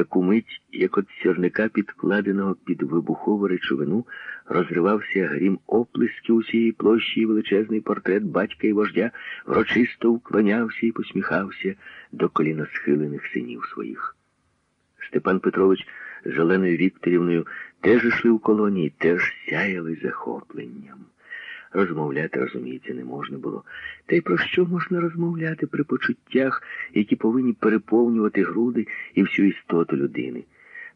таку мить, як от сірника, підкладеного під вибухову речовину, розривався грім оплесків усієї площі і величезний портрет батька і вождя врочисто вклонявся і посміхався до коліносхилених синів своїх. Степан Петрович з Оленою Вікторівною теж йшли в колонії, теж сяяли захопленням. Розмовляти, розуміється, не можна було. Та й про що можна розмовляти при почуттях, які повинні переповнювати груди і всю істоту людини?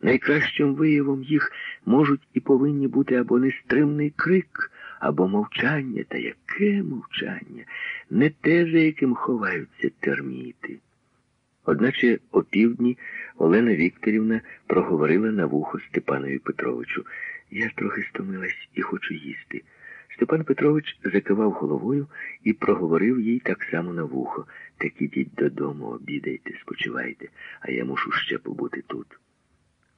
Найкращим виявом їх можуть і повинні бути або нестримний крик, або мовчання, та яке мовчання, не те, за яким ховаються терміти. Одначе опівдні Олена Вікторівна проговорила на вухо Степанові Петровичу. Я трохи стомилась і хочу. Степан Петрович закивав головою і проговорив їй так само на вухо. Так ідіть додому, обідайте, спочивайте, а я мушу ще побути тут.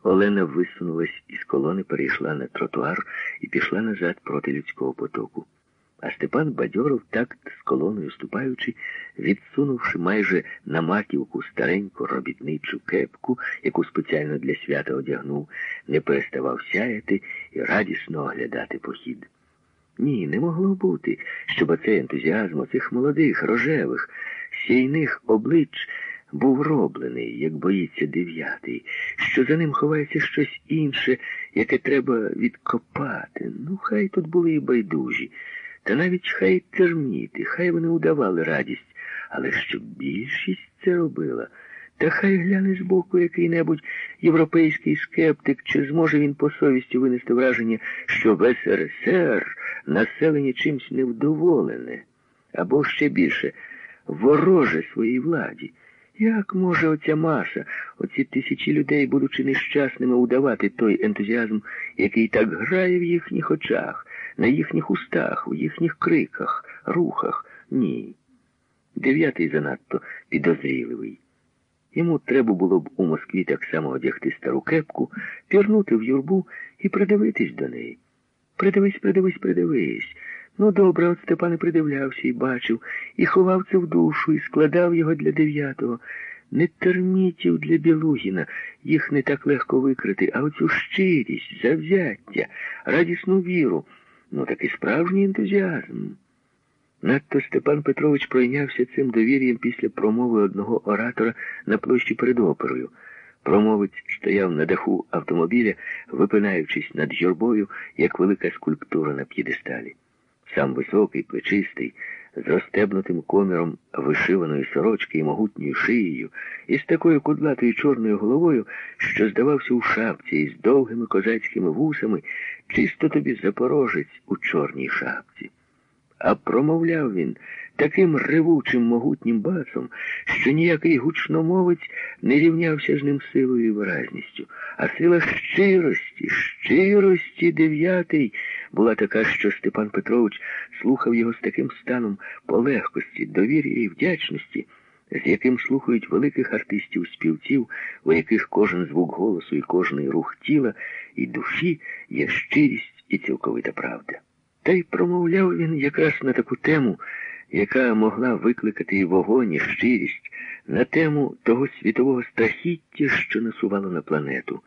Олена висунулась із колони, перейшла на тротуар і пішла назад проти людського потоку. А Степан бадьоров такт з колоною ступаючи, відсунувши майже на маківку стареньку робітничу кепку, яку спеціально для свята одягнув, не переставав сяяти і радісно оглядати похід. Ні, не могло бути, щоб оцей ентузіазм оцих молодих, рожевих, сійних облич був роблений, як боїться дев'ятий, що за ним ховається щось інше, яке треба відкопати. Ну, хай тут були і байдужі. Та навіть хай терміти, хай вони удавали радість, але щоб більшість це робила, та хай гляне збоку який-небудь європейський скептик, чи зможе він по совісті винести враження, що в СРСР населення чимсь невдоволене, або ще більше вороже своїй владі. Як може оця маса, оці тисячі людей, будучи нещасними, удавати той ентузіазм, який так грає в їхніх очах, на їхніх устах, у їхніх криках, рухах? Ні. Дев'ятий занадто підозріливий. Йому треба було б у Москві так само одягти стару кепку, пірнути в юрбу і придивитись до неї. Придивись, придивись, придивись. Ну, добре, от Степан і придивлявся і бачив, і ховав це в душу, і складав його для дев'ятого. Не термітів для Білугіна, їх не так легко викрити, а оцю щирість, завзяття, радісну віру, ну такий справжній ентузіазм. Надто Степан Петрович пройнявся цим довір'ям після промови одного оратора на площі перед оперою. Промовець стояв на даху автомобіля, випинаючись над юрбою, як велика скульптура на п'єдесталі. Сам високий, плечистий, з розстебнутим коміром вишиваної сорочки і могутньою шиєю, і з такою кудлатою чорною головою, що здавався у шапці, і з довгими козацькими вусами, чисто тобі запорожець у чорній шапці. А промовляв він таким ревучим могутнім басом, що ніякий гучномовець не рівнявся з ним силою і виразністю, а сила щирості, щирості дев'ятий була така, що Степан Петрович слухав його з таким станом полегкості, довір'я і вдячності, з яким слухають великих артистів-співців, у яких кожен звук голосу і кожний рух тіла і душі є щирість і цілковита правда. Та й промовляв він якраз на таку тему, яка могла викликати і вогонь, і щирість, на тему того світового страхіття, що насувало на планету.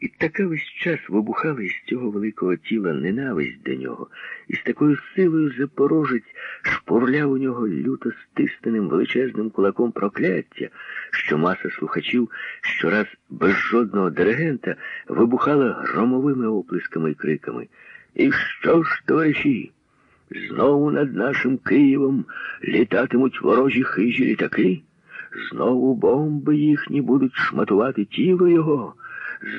І така весь час вибухала із цього великого тіла ненависть до нього, і з такою силою запорожець шпурляв у нього люто стисненим величезним кулаком прокляття, що маса слухачів щораз без жодного диригента вибухала громовими оплесками і криками. І що ж, товариші, знову над нашим Києвом літатимуть ворожі хижі літаки, знову бомби їхні будуть шматувати тіло його.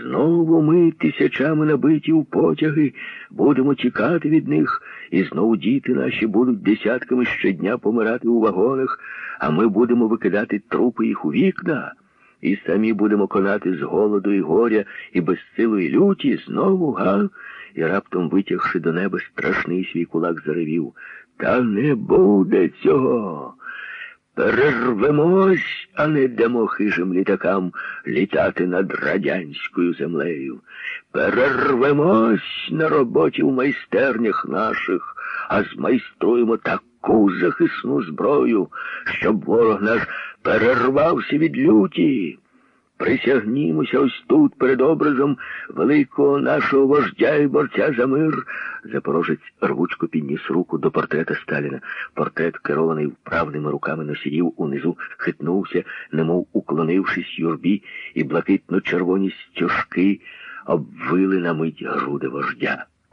Знову ми, тисячами набиті у потяги, будемо тікати від них, і знову діти наші будуть десятками щодня помирати у вагонах, а ми будемо викидати трупи їх у вікна, і самі будемо конати з голоду і горя, і безсилу, і люті, знову, га? І раптом, витягши до неба страшний свій кулак, заревів. Та не буде цього. Перервемось, а не дамо хижим літакам літати над радянською землею. Перервемось на роботі в майстернях наших, а змайструємо таку захисну зброю, щоб ворог наш перервався від люті. Присягнімося ось тут перед образом великого нашого вождя і борця за мир. Запорожець рвучко підніс руку до портрета Сталіна. Портрет, керований вправними руками носіїв, унизу хитнувся, немов уклонившись юрбі, і блакитно-червоні стяжки обвили на мить груди вождя.